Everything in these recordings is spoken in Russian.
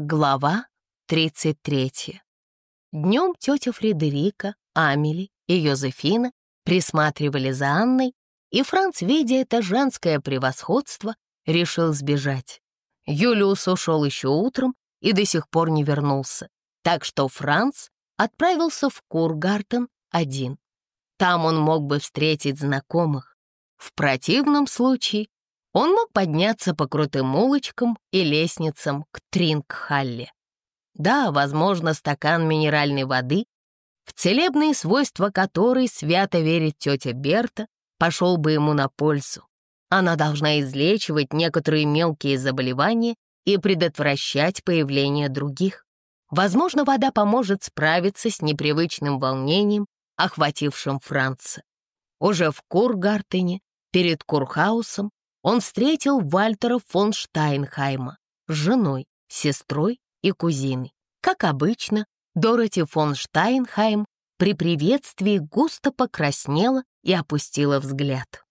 Глава 33. Днем тетя Фредерика, Амели и Йозефина присматривали за Анной, и Франц, видя это женское превосходство, решил сбежать. Юлиус ушел еще утром и до сих пор не вернулся, так что Франц отправился в Кургартен один. Там он мог бы встретить знакомых. В противном случае он мог подняться по крутым улочкам и лестницам к Трингхалле. Да, возможно, стакан минеральной воды, в целебные свойства которой свято верит тетя Берта, пошел бы ему на пользу. Она должна излечивать некоторые мелкие заболевания и предотвращать появление других. Возможно, вода поможет справиться с непривычным волнением, охватившим Франца. Уже в Кургартене, перед Курхаусом, он встретил Вальтера фон Штайнхайма с женой, сестрой и кузиной. Как обычно, Дороти фон Штайнхайм при приветствии густо покраснела и опустила взгляд.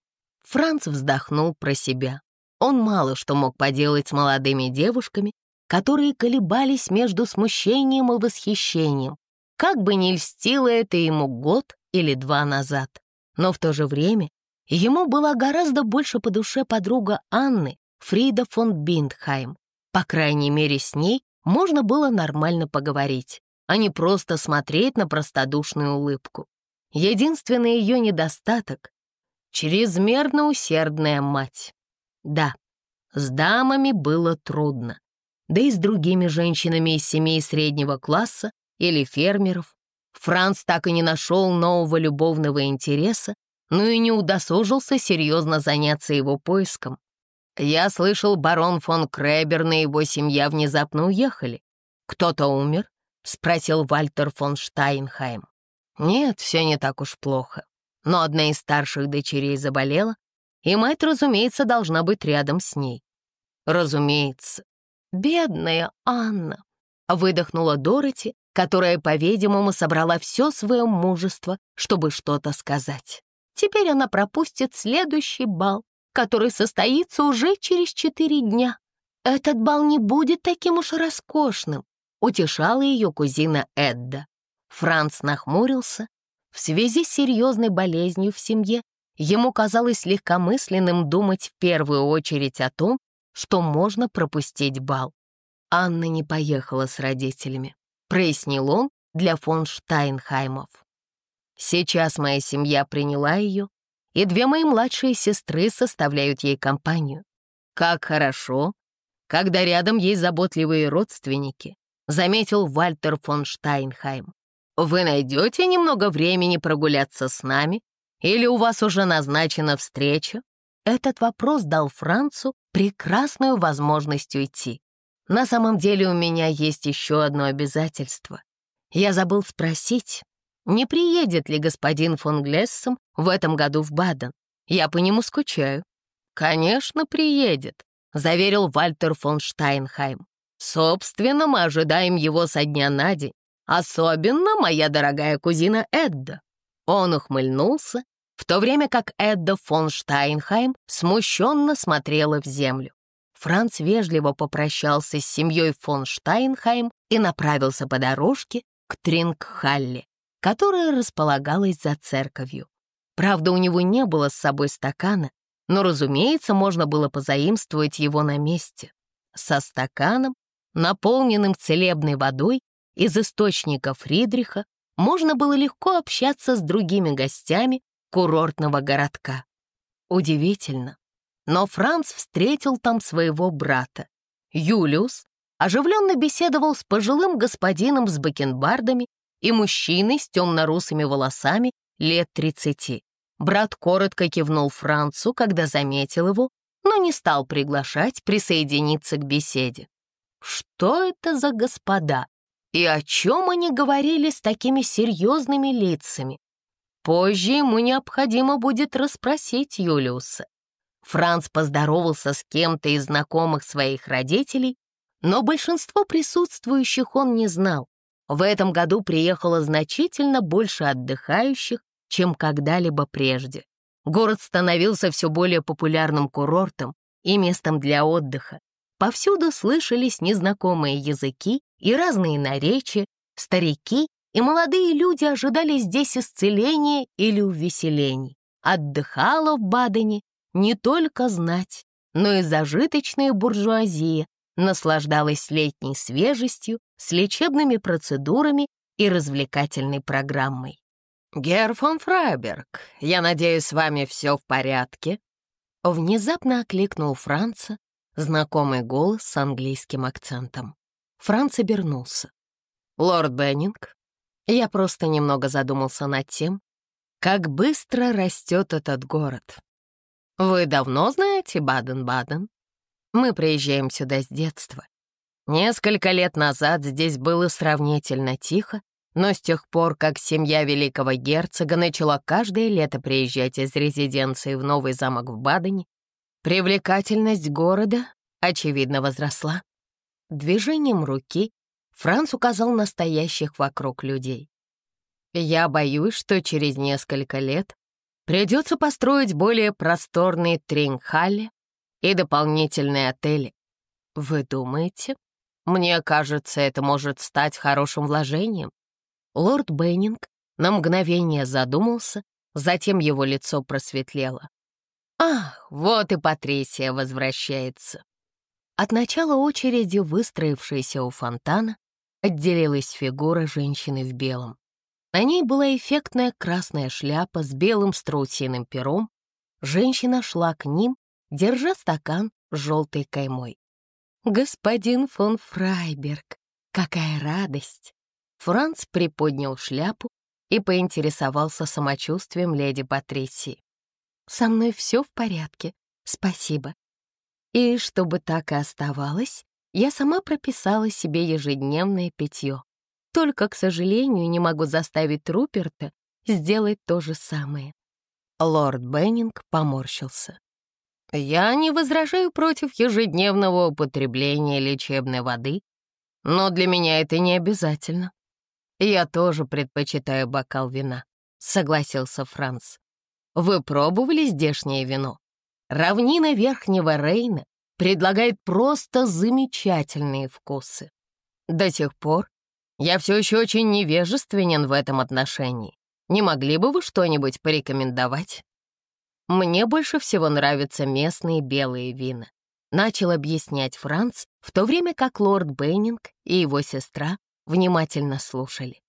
Франц вздохнул про себя. Он мало что мог поделать с молодыми девушками, которые колебались между смущением и восхищением, как бы ни льстило это ему год или два назад. Но в то же время Ему была гораздо больше по душе подруга Анны, Фрида фон Биндхайм. По крайней мере, с ней можно было нормально поговорить, а не просто смотреть на простодушную улыбку. Единственный ее недостаток — чрезмерно усердная мать. Да, с дамами было трудно. Да и с другими женщинами из семей среднего класса или фермеров. Франц так и не нашел нового любовного интереса, но и не удосужился серьезно заняться его поиском. Я слышал, барон фон Креберн и его семья внезапно уехали. Кто-то умер? — спросил Вальтер фон Штайнхайм. Нет, все не так уж плохо. Но одна из старших дочерей заболела, и мать, разумеется, должна быть рядом с ней. Разумеется. Бедная Анна, — выдохнула Дороти, которая, по-видимому, собрала все свое мужество, чтобы что-то сказать. Теперь она пропустит следующий бал, который состоится уже через четыре дня. Этот бал не будет таким уж роскошным, утешала ее кузина Эдда. Франц нахмурился. В связи с серьезной болезнью в семье ему казалось легкомысленным думать в первую очередь о том, что можно пропустить бал. Анна не поехала с родителями, прояснил он для фон Штайнхаймов. Сейчас моя семья приняла ее, и две мои младшие сестры составляют ей компанию. Как хорошо, когда рядом есть заботливые родственники, заметил Вальтер фон Штайнхайм. Вы найдете немного времени прогуляться с нами? Или у вас уже назначена встреча? Этот вопрос дал Францу прекрасную возможность уйти. На самом деле у меня есть еще одно обязательство. Я забыл спросить, не приедет ли господин фон Глессом в этом году в Баден. Я по нему скучаю». «Конечно, приедет», — заверил Вальтер фон Штайнхайм. «Собственно, мы ожидаем его со дня на день. Особенно моя дорогая кузина Эдда». Он ухмыльнулся, в то время как Эдда фон Штайнхайм смущенно смотрела в землю. Франц вежливо попрощался с семьей фон Штайнхайм и направился по дорожке к Трингхалле которая располагалась за церковью. Правда, у него не было с собой стакана, но, разумеется, можно было позаимствовать его на месте. Со стаканом, наполненным целебной водой из источника Фридриха, можно было легко общаться с другими гостями курортного городка. Удивительно, но Франц встретил там своего брата. Юлиус оживленно беседовал с пожилым господином с бакенбардами и мужчиной с темно-русыми волосами лет тридцати. Брат коротко кивнул Францу, когда заметил его, но не стал приглашать присоединиться к беседе. Что это за господа? И о чем они говорили с такими серьезными лицами? Позже ему необходимо будет расспросить Юлиуса. Франц поздоровался с кем-то из знакомых своих родителей, но большинство присутствующих он не знал. В этом году приехало значительно больше отдыхающих, чем когда-либо прежде. Город становился все более популярным курортом и местом для отдыха. Повсюду слышались незнакомые языки и разные наречия, старики и молодые люди ожидали здесь исцеления или увеселений. Отдыхала в Бадене не только знать, но и зажиточная буржуазия наслаждалась летней свежестью, с лечебными процедурами и развлекательной программой. «Герр фон Фрайберг, я надеюсь, с вами все в порядке?» Внезапно окликнул Франца знакомый голос с английским акцентом. Франц обернулся. «Лорд Беннинг, я просто немного задумался над тем, как быстро растет этот город. Вы давно знаете Баден-Баден? Мы приезжаем сюда с детства. Несколько лет назад здесь было сравнительно тихо, но с тех пор, как семья великого герцога начала каждое лето приезжать из резиденции в новый замок в Бадене, привлекательность города, очевидно, возросла. Движением руки Франц указал на стоящих вокруг людей. «Я боюсь, что через несколько лет придется построить более просторные тринг-халли и дополнительные отели. Вы думаете? Мне кажется, это может стать хорошим вложением. Лорд Беннинг на мгновение задумался, затем его лицо просветлело. «Ах, вот и Патрисия возвращается!» От начала очереди, выстроившейся у фонтана, отделилась фигура женщины в белом. На ней была эффектная красная шляпа с белым страусиным пером. Женщина шла к ним, держа стакан с желтой каймой. «Господин фон Фрайберг, какая радость!» Франц приподнял шляпу и поинтересовался самочувствием леди Патрисии. «Со мной все в порядке, спасибо. И чтобы так и оставалось, я сама прописала себе ежедневное питье. Только, к сожалению, не могу заставить Руперта сделать то же самое». Лорд Беннинг поморщился. «Я не возражаю против ежедневного употребления лечебной воды, но для меня это не обязательно. «Я тоже предпочитаю бокал вина», — согласился Франц. «Вы пробовали здешнее вино? Равнина Верхнего Рейна предлагает просто замечательные вкусы. До сих пор я все еще очень невежественен в этом отношении. Не могли бы вы что-нибудь порекомендовать?» «Мне больше всего нравятся местные белые вина», — начал объяснять Франц, в то время как лорд Беннинг и его сестра внимательно слушали.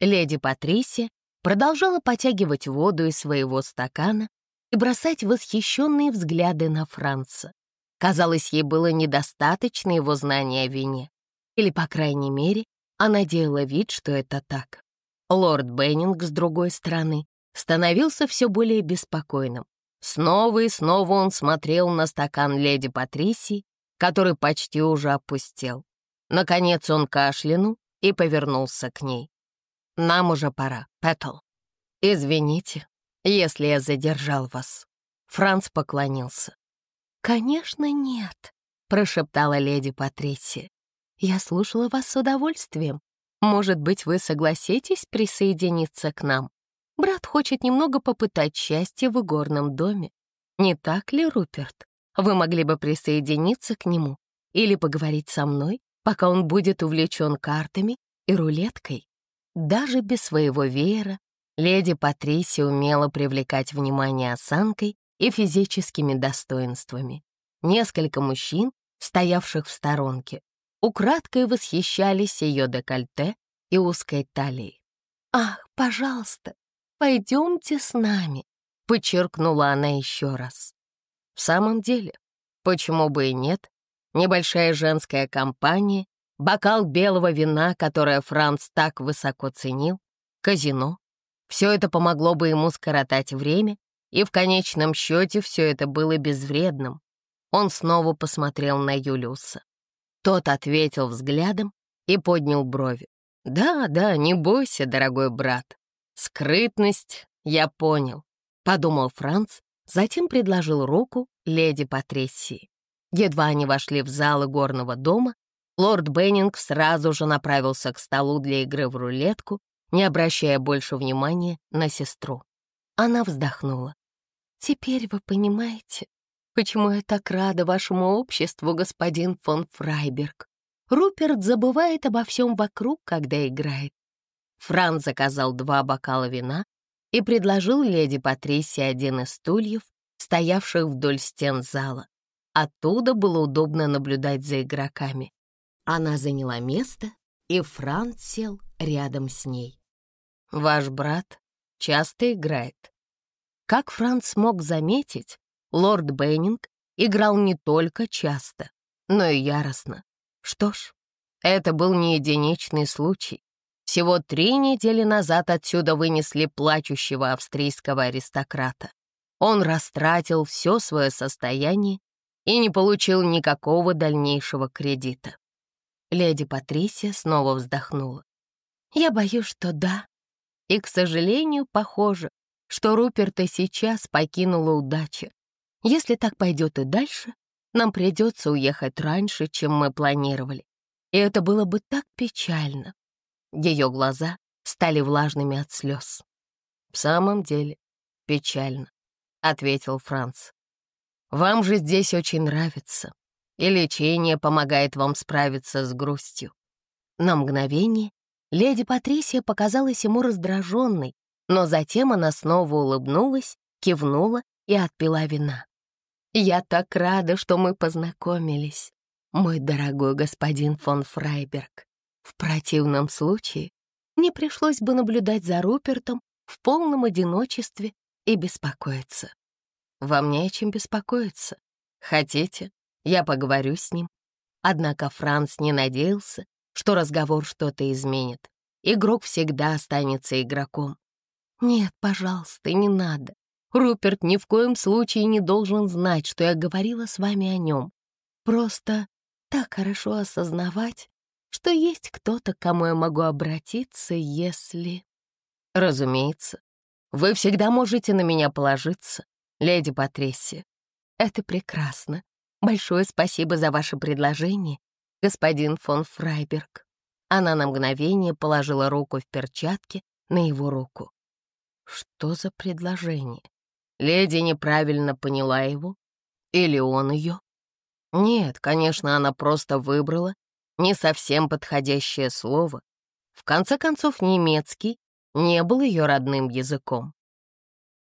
Леди Патрисия продолжала потягивать воду из своего стакана и бросать восхищенные взгляды на Франца. Казалось, ей было недостаточно его знания о вине. Или, по крайней мере, она делала вид, что это так. Лорд Беннинг, с другой стороны, становился все более беспокойным. Снова и снова он смотрел на стакан леди Патрисии, который почти уже опустел. Наконец он кашлянул и повернулся к ней. «Нам уже пора, Петл. Извините, если я задержал вас». Франц поклонился. «Конечно, нет», — прошептала леди Патрисия. «Я слушала вас с удовольствием. Может быть, вы согласитесь присоединиться к нам? Брат хочет немного попытать счастье в игорном доме. Не так ли, Руперт? Вы могли бы присоединиться к нему или поговорить со мной пока он будет увлечен картами и рулеткой. Даже без своего веера леди Патрисия умела привлекать внимание осанкой и физическими достоинствами. Несколько мужчин, стоявших в сторонке, украдкой восхищались ее декольте и узкой талией. «Ах, пожалуйста, пойдемте с нами», — подчеркнула она еще раз. В самом деле, почему бы и нет, небольшая женская компания, бокал белого вина, которое Франц так высоко ценил, казино. Все это помогло бы ему скоротать время, и в конечном счете все это было безвредным. Он снова посмотрел на Юлиуса. Тот ответил взглядом и поднял брови. «Да, да, не бойся, дорогой брат. Скрытность, я понял», — подумал Франц, затем предложил руку леди Патрисии. Едва они вошли в залы горного дома, лорд Беннинг сразу же направился к столу для игры в рулетку, не обращая больше внимания на сестру. Она вздохнула. «Теперь вы понимаете, «Почему я так рада вашему обществу, господин фон Фрайберг? Руперт забывает обо всем вокруг, когда играет». Франц заказал два бокала вина и предложил леди Патрисии один из стульев, стоявших вдоль стен зала. Оттуда было удобно наблюдать за игроками. Она заняла место, и Франц сел рядом с ней. «Ваш брат часто играет?» Как Франц смог заметить, лорд Беннинг играл не только часто, но и яростно. Что ж, это был не единичный случай. Всего три недели назад отсюда вынесли плачущего австрийского аристократа. Он растратил все свое состояние и не получил никакого дальнейшего кредита. Леди Патрисия снова вздохнула. «Я боюсь, что да. И, к сожалению, похоже, что Руперта сейчас покинула удача. Если так пойдет и дальше, нам придется уехать раньше, чем мы планировали. И это было бы так печально». Ее глаза стали влажными от слез. «В самом деле, печально», — ответил Франц. Вам же здесь очень нравится, и лечение помогает вам справиться с грустью». На мгновение леди Патрисия показалась ему раздраженной, но затем она снова улыбнулась, кивнула и отпила вина. «Я так рада, что мы познакомились, мой дорогой господин фон Фрайберг. В противном случае мне пришлось бы наблюдать за Рупертом в полном одиночестве и беспокоиться. Вам не о чем беспокоиться. Хотите, я поговорю с ним?» Однако Франц не надеялся, что разговор что-то изменит. Игрок всегда останется игроком. «Нет, пожалуйста, не надо. Руперт ни в коем случае не должен знать, что я говорила с вами о нем. Просто так хорошо осознавать, что есть кто-то, к кому я могу обратиться, если...» «Разумеется, вы всегда можете на меня положиться леди Патрисия. Это прекрасно. Большое спасибо за ваше предложение, господин фон Фрайберг. Она на мгновение положила руку в перчатке на его руку. Что за предложение? Леди неправильно поняла его? Или он ее? Нет, конечно, она просто выбрала не совсем подходящее слово. В конце концов, немецкий не был ее родным языком.